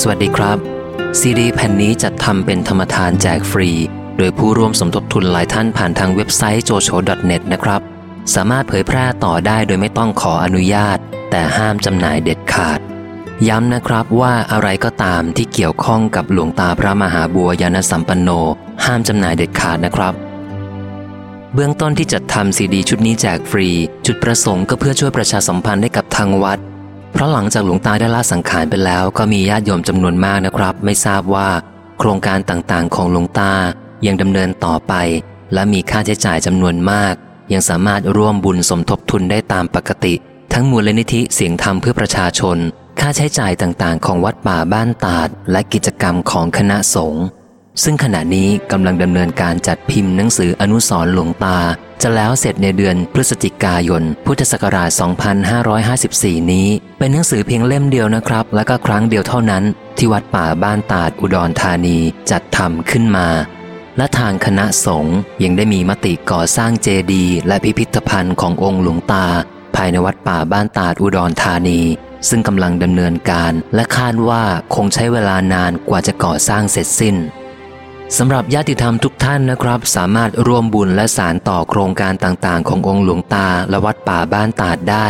สวัสดีครับ ซีดีแผ่นนี้จัดทำเป็นธรรมทานแจกฟรี โดยผู้ร่วมสมทบทุนหลายท่านผ่านทางเว็บไซต์ jocho.net นะครับ สามารถเผยแพร่ต่อได้โดยไม่ต้องขออนุญาต แต่ห้ามจำหน่ายเด็ดขาด ย้ำนะครับว่าอะไรก็ตามที่เกี่ยวข้องกับหลวงตาพระมหาบัวยานสัมปันโน ห้ามจำหน่ายเด็ดขาดนะครับเบื้องต้นที่จัดทำซีดีชุดนี้แจกฟรี จุดประสงค์ก็เพื่อช่วยประชาสัมพันธ์ให้กับทางวัด เพราะหลังจากหลวงตาได้ละสังขารไปแล้วก็มีญาติโยมจำนวนมากนะครับ ไม่ทราบว่า โครงการต่างๆ ของหลวงตายังดำเนินต่อไป และมีค่าใช้จ่ายจำนวนมาก ยังสามารถร่วมบุญสมทบทุนได้ตามปกติ ทั้งมูลนิธิเสียงธรรมเพื่อประชาชน ค่าใช้จ่ายต่างๆ ของวัดป่าบ้านตาด และกิจกรรมของคณะสงฆ์ ซึ่งขณะนี้กำลังดำเนินการจัดพิมพ์หนังสืออนุสรหลวงตา จะแล้วเสร็จในเดือนพฤศจิกายน พุทธศักราช 2554 นี้ เป็นหนังสือเพียงเล่มเดียวนะครับ และก็ครั้งเดียวเท่านั้น ที่วัดป่าบ้านตาดอุดรธานีจัดทำขึ้นมา และทางคณะสงฆ์ยังได้มีมติก่อสร้างเจดีย์และพิพิธภัณฑ์ขององค์หลวงตา ภายในวัดป่าบ้านตาดอุดรธานี ซึ่งกำลังดำเนินการ และคาดว่าคงใช้เวลานานกว่าจะก่อสร้างเสร็จสิ้น สำหรับญาติธรรมทุกท่านนะครับ สามารถร่วมบุญและสารต่อโครงการต่างๆ ขององค์หลวงตาและวัดป่าบ้านตาดได้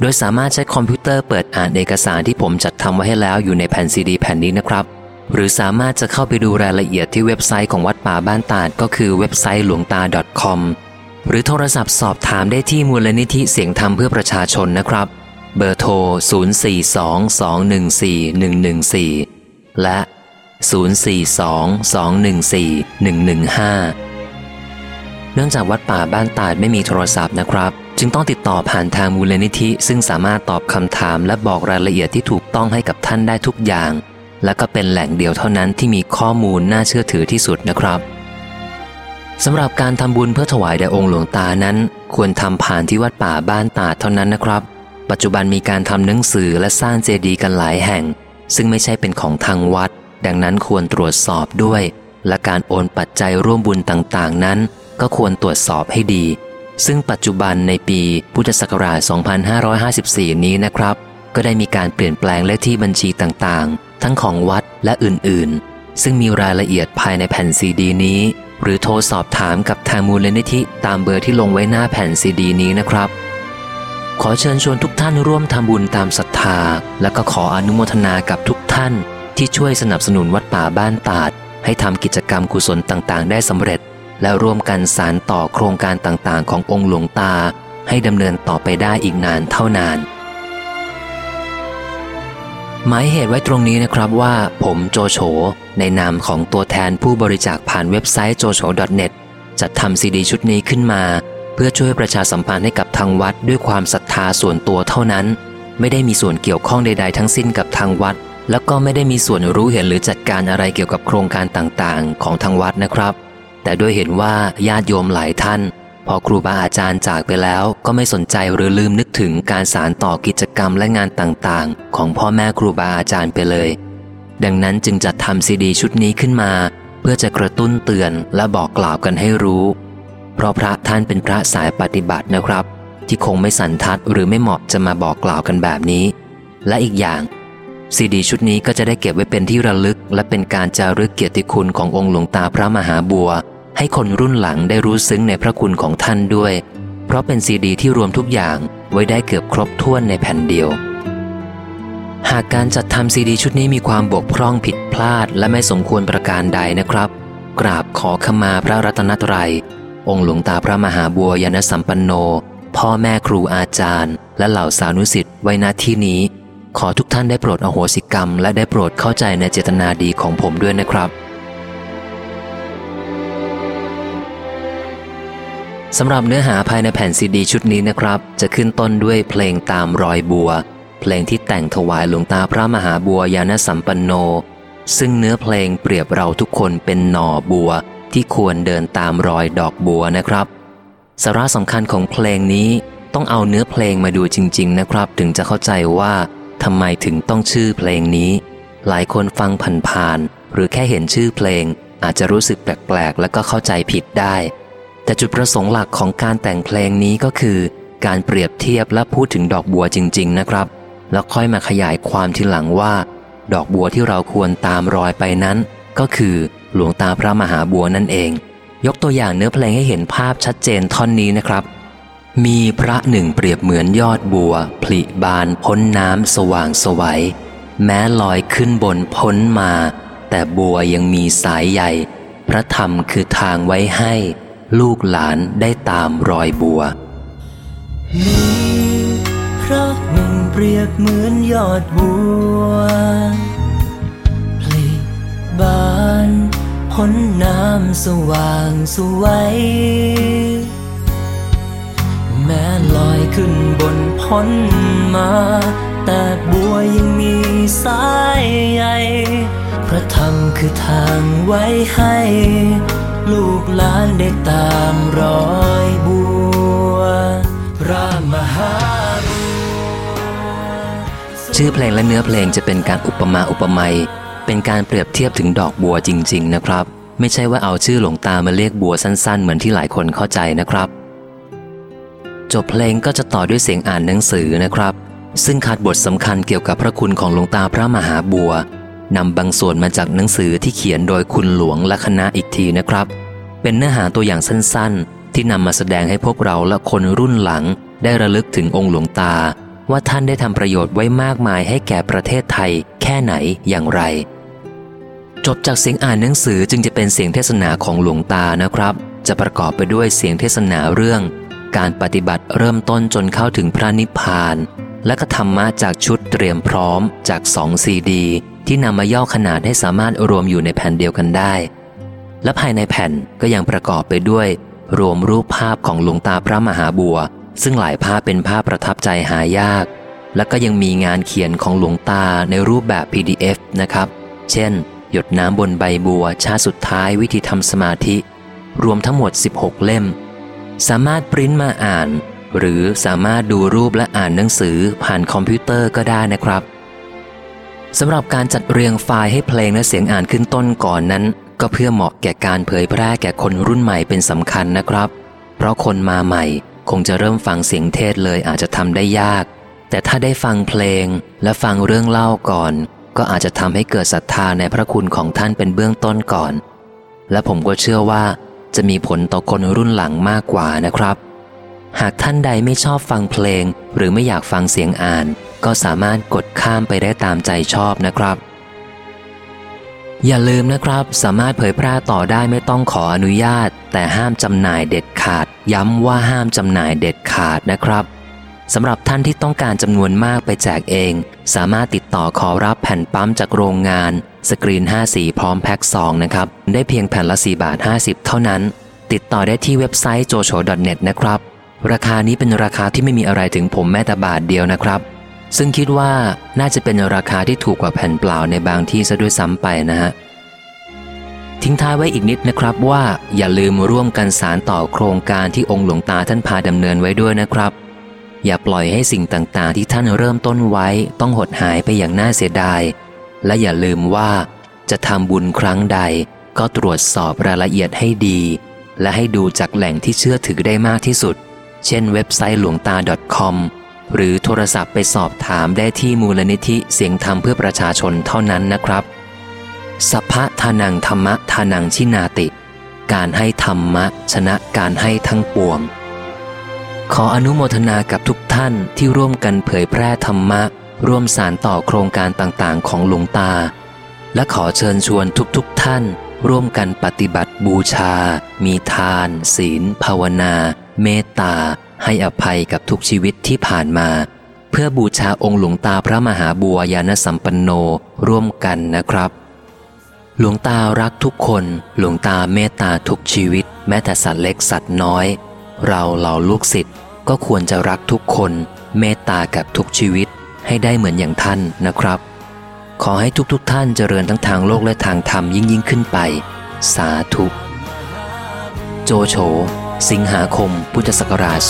โดยสามารถใช้คอมพิวเตอร์เปิดอ่านเอกสารที่ผมจัดทำไว้ให้แล้วอยู่ในแผ่นซีดีแผ่นนี้นะครับ หรือสามารถจะเข้าไปดูรายละเอียดที่เว็บไซต์ของวัดป่าบ้านตาดก็คือเว็บไซต์หลวงตา .com หรือโทรศัพท์สอบถามได้ที่มูลนิธิเสียงธรรมเพื่อประชาชนนะครับ เบอร์โทร 0422141114และ 042-214-115 เนื่องจากวัดป่าบ้านตาดไม่มีโทรศัพท์นะครับ จึงต้องติดต่อผ่านทางมูลนิธิ ซึ่งสามารถตอบคำถามและบอกรายละเอียดที่ถูกต้องให้กับท่านได้ทุกอย่าง และก็เป็นแหล่งเดียวเท่านั้นที่มีข้อมูลน่าเชื่อถือที่สุดนะครับสำหรับการทำบุญเพื่อถวายแด่องค์หลวงตานั้น ควรทำผ่านที่วัดป่าบ้านตาดเท่านั้นนะครับ ปัจจุบันมีการทำหนังสือและสร้างเจดีย์กันหลายแห่ง ซึ่งไม่ใช่เป็นของทางวัด ดังนั้นควรตรวจสอบด้วย และการโอนปัจจัยร่วมบุญต่างๆ นั้น ก็ควรตรวจสอบให้ดี ซึ่งปัจจุบันในปีพุทธศักราช 2554 นี้นะครับ ก็ได้มีการเปลี่ยนแปลงเลขที่บัญชีต่างๆ ทั้งของวัดและอื่นๆ ซึ่งมีรายละเอียดภายในแผ่นซีดีนี้ หรือโทรสอบถามกับทางมูลนิธิตามเบอร์ที่ลงไว้หน้าแผ่นซีดีนี้นะครับขอเชิญชวนทุกท่านร่วมทำบุญตามศรัทธา และก็ขออนุโมทนากับทุกท่าน ที่ช่วยสนับสนุนวัดป่าบ้านตาด ให้ทำกิจกรรมกุศลต่างๆ ได้สำเร็จ และร่วมกันสารต่อโครงการต่างๆ ขององค์หลวงตา ให้ดำเนินต่อไปได้อีกนานเท่านาน หมายเหตุไว้ตรงนี้นะครับว่า ผมโจโฉในนามของตัวแทนผู้บริจาคผ่านเว็บไซต์ jocho.net จัดทำซีดีชุดนี้ขึ้นมา เพื่อช่วยประชาสัมพันธ์ให้กับทางวัดด้วยความศรัทธาส่วนตัวเท่านั้น ไม่ได้มีส่วนเกี่ยวข้องใด ๆ ทั้งสิ้นกับทางวัด แล้วก็ไม่ได้มีส่วนรู้เห็นหรือจัดการอะไรเกี่ยวกับโครงการต่างๆ ของทางวัดนะครับ แต่ด้วยเห็นว่าญาติโยมหลายท่าน พอครูบาอาจารย์จากไปแล้ว ก็ไม่สนใจหรือลืมนึกถึงการสารต่อกิจกรรมและงานต่างๆ ของพ่อแม่ครูบาอาจารย์ไปเลย ดังนั้นจึงจัดทำซีดีชุดนี้ขึ้นมา เพื่อจะกระตุ้นเตือนและบอกกล่าวกันให้รู้ เพราะพระท่านเป็นพระสายปฏิบัตินะครับ ที่คงไม่สันทัดหรือไม่เหมาะจะมาบอกกล่าวกันแบบนี้ และอีกอย่าง ซีดีชุดนี้ก็จะได้เก็บไว้เป็นที่ระลึก และเป็นการจารึกเกียรติคุณขององค์หลวงตาพระมหาบัว ให้คนรุ่นหลังได้รู้ซึ้งในพระคุณของท่านด้วย เพราะเป็นซีดีที่รวมทุกอย่างไว้ได้เกือบครบถ้วนในแผ่นเดียว หากการจัดทำซีดีชุดนี้มีความบกพร่องผิดพลาด และไม่สมควรประการใดนะครับ กราบขอขมาพระรัตนตรัย องค์หลวงตาพระมหาบัวยานสัมปันโน พ่อแม่ครูอาจารย์ และเหล่าสานุสิทธิ์ไว้ณที่นี้ ขอทุกท่านได้โปรดอโหสิกรรม และได้โปรดเข้าใจในเจตนาดีของผมด้วยนะครับสำหรับเนื้อหาภายในแผ่นซีดีชุดนี้นะครับ จะขึ้นต้นด้วยเพลงตามรอยบัว เพลงที่แต่งถวายหลวงตาพระมหาบัวยานสัมปันโน ซึ่งเนื้อเพลงเปรียบเราทุกคนเป็นหน่อบัว ที่ควรเดินตามรอยดอกบัวนะครับสาระสำคัญของเพลงนี้ต้องเอาเนื้อเพลงมาดูจริง ๆ นะครับ ถึงจะเข้าใจว่า ทำไมถึงต้องชื่อเพลงนี้ หลายคนฟังผ่านๆหรือแค่เห็นชื่อเพลง อาจจะรู้สึกแปลกๆ แล้วก็เข้าใจผิดได้ แต่จุดประสงค์หลักของการแต่งเพลงนี้ก็คือ การเปรียบเทียบและพูดถึงดอกบัวจริง ๆ นะครับ แล้วค่อยมาขยายความทีหลังว่า ดอกบัวที่เราควรตามรอยไปนั้น ก็คือหลวงตาพระมหาบัวนั่นเอง ยกตัวอย่างเนื้อเพลงให้เห็นภาพชัดเจนท่อนนี้นะครับ มีพระหนึ่งเปรียบเหมือนยอดบัว ผลิบานพ้นน้ำสว่างสวัย แม้ลอยขึ้นบนพ้นมา แต่บัวยังมีสายใหญ่ พระธรรมคือทางไว้ให้ ลูกหลานได้ตามรอยบัว มีพระหนึ่งเปรียบเหมือนยอดบัว ผลิบานพ้นน้ำสว่างสวัยแม้ลอย ขึ้นบนพ้นมา แต่บัวยังมีสายใยพระธรรมคือทางไว้ให้ ลูกหลานได้ตามรอยบัวระมหาชื่อเพลงและเนื้อเพลงจะเป็นการอุปมาอุปไมยเป็นการเปรียบเทียบถึงดอกบัวจริง ๆ นะครับ ไม่ใช่ว่าเอาชื่อหลวงตามาเรียกบัวสั้น ๆ เหมือนที่หลายคนเข้าใจนะครับ จบเพลงก็จะต่อด้วยเสียงอ่านหนังสือนะครับ ซึ่งขาดบทสำคัญเกี่ยวกับพระคุณของหลวงตาพระมหาบัวนำบางส่วนมาจากหนังสือที่เขียนโดยคุณหลวงและคณะอีกทีนะครับ เป็นเนื้อหาตัวอย่างสั้นๆ ที่นำมาแสดงให้พวกเราและคนรุ่นหลัง ได้ระลึกถึงองค์หลวงตา ว่าท่านได้ทำประโยชน์ไว้มากมายให้แก่ประเทศไทย แค่ไหนอย่างไร จบจากเสียงอ่านหนังสือจึงจะเป็นเสียงเทศนาของหลวงตานะครับ จะประกอบไปด้วยเสียงเทศนาเรื่อง การปฏิบัติเริ่มต้นจนเข้าถึงพระนิพพาน และก็ธรรมะจากชุดเตรียมพร้อมจากสองซีดี ที่นำมาย่อขนาดให้สามารถรวมอยู่ในแผ่นเดียวกันได้ และภายในแผ่นก็ยังประกอบไปด้วย รวมรูปภาพของหลวงตาพระมหาบัว ซึ่งหลายภาพเป็นภาพประทับใจหายาก และก็ยังมีงานเขียนของหลวงตาในรูปแบบ PDF นะครับ เช่น หยดน้ำบนใบบัว ชาสุดท้ายวิธีทำสมาธิ รวมทั้งหมด 16 เล่ม สามารถปริ้นมาอ่าน หรือสามารถดูรูปและอ่านหนังสือผ่านคอมพิวเตอร์ก็ได้นะครับสำหรับการจัดเรียงไฟล์ให้เพลงและเสียงอ่านขึ้นต้นก่อนนั้น ก็เพื่อเหมาะแก่การเผยแพร่แก่คนรุ่นใหม่เป็นสำคัญนะครับ เพราะคนมาใหม่คงจะเริ่มฟังเสียงเทศเลยอาจจะทำได้ยาก แต่ถ้าได้ฟังเพลงและฟังเรื่องเล่าก่อน ก็อาจจะทำให้เกิดศรัทธาในพระคุณของท่านเป็นเบื้องต้นก่อน และผมก็เชื่อว่า จะมีผลต่อคนรุ่นหลังมากกว่านะครับ หากท่านใดไม่ชอบฟังเพลง หรือไม่อยากฟังเสียงอ่าน ก็สามารถกดข้ามไปได้ตามใจชอบนะครับ อย่าลืมนะครับ สามารถเผยแพร่ต่อได้ไม่ต้องขออนุญาต แต่ห้ามจำหน่ายเด็ดขาด ย้ำว่าห้ามจำหน่ายเด็ดขาดนะครับสำหรับท่านที่ต้องการจำนวนมากไปแจกเอง สามารถติดต่อขอรับแผ่นปั๊มจากโรงงาน สกรีน 5 สีพร้อมแพ็ค2นะครับ ได้เพียงแผ่นละ 4 บาท 50 เท่านั้น ติดต่อได้ที่เว็บไซต์ jocho.net นะครับ ราคานี้เป็นราคาที่ไม่มีอะไรถึงผมแม้แต่บาทเดียวนะครับ ซึ่งคิดว่าน่าจะเป็นราคาที่ถูกกว่าแผ่นเปล่าในบางที่ซะด้วยซ้ำไปนะฮะทิ้งท้ายไว้อีกนิดนะครับว่าอย่าลืมร่วมกันสารต่อโครงการที่องค์หลวงตาท่านพาดำเนินไว้ด้วยนะครับ อย่าปล่อยให้สิ่งต่างๆ ที่ท่านเริ่มต้นไว้ ต้องหดหายไปอย่างน่าเสียดาย และอย่าลืมว่า จะทำบุญครั้งใดก็ตรวจสอบรายละเอียดให้ดี และให้ดูจากแหล่งที่เชื่อถือได้มากที่สุด เช่นเว็บไซต์หลวงตา .com หรือโทรศัพท์ไปสอบถามได้ที่มูลนิธิเสียงธรรมเพื่อประชาชนเท่านั้นนะครับสัพพะทานังธรรมะทานังชินาติ การให้ธรรมะ ชนะการให้ทั้งปวง ขออนุโมทนากับทุกท่านที่ร่วมกันเผยแพร่ธรรมะ ร่วมสารต่อโครงการต่างๆ ของหลวงตา และขอเชิญชวนทุกๆทท่าน ร่วมกันปฏิบัติบูชา มีทาน ศีล ภาวนา เมตตา ให้อภัยกับทุกชีวิตที่ผ่านมา เพื่อบูชาองค์หลวงตาพระมหาบัวยานสัมปันโนร่วมกันนะครับ หลวงตารักทุกคน หลวงตาเมตตาทุกชีวิต แม้แต่สัตว์เล็กสัตว์น้อย เราเหล่าลูกศิษย์ก็ควรจะรักทุกคน เมตตากับทุกชีวิต ให้ได้เหมือนอย่างท่านนะครับ ขอให้ทุกๆทท่านเจริญทั้งทางโลกและทางธรรมยิ่งยิ่งขึ้นไป สาธุ โจโฉ สิงหาคม พุทธศักราช 2554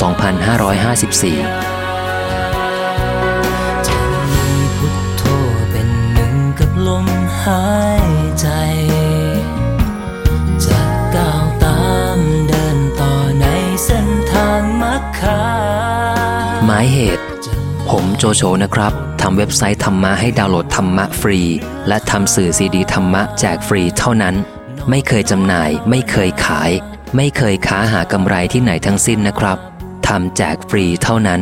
จะมีพุทโธเป็นหนึ่งกับลมหายใจ จะก้าวตามเดินต่อในเส้นทางมรรคาหมายเหตุจะม ผมโจโฉนะครับทำเว็บไซต์ธรรมะให้ดาวน์โหลดธรรมะฟรี และทำสื่อซีดีธรรมะแจกฟรีเท่านั้น ไม่เคยจำหน่าย ไม่เคยขาย ไม่เคยค้าหากำไรที่ไหนทั้งสิ้นนะครับทำแจกฟรีเท่านั้น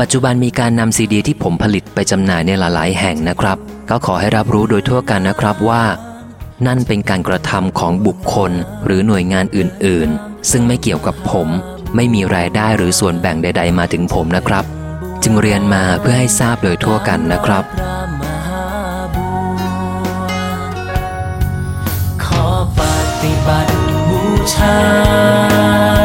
ปัจจุบันมีการนำซีดี ที่ผมผลิตไปจำหน่ายในหลายๆ แห่งนะครับ ก็ขอให้รับรู้โดยทั่วกันนะครับว่า นั่นเป็นการกระทำของบุคคลหรือหน่วยงานอื่น ๆ ซึ่งไม่เกี่ยวกับผม ไม่มีรายได้หรือส่วนแบ่งใด ๆ มาถึงผมนะครับ จึงเรียนมาเพื่อให้ทราบโดยทั่วกันนะครับขอปฏิบัติบูชา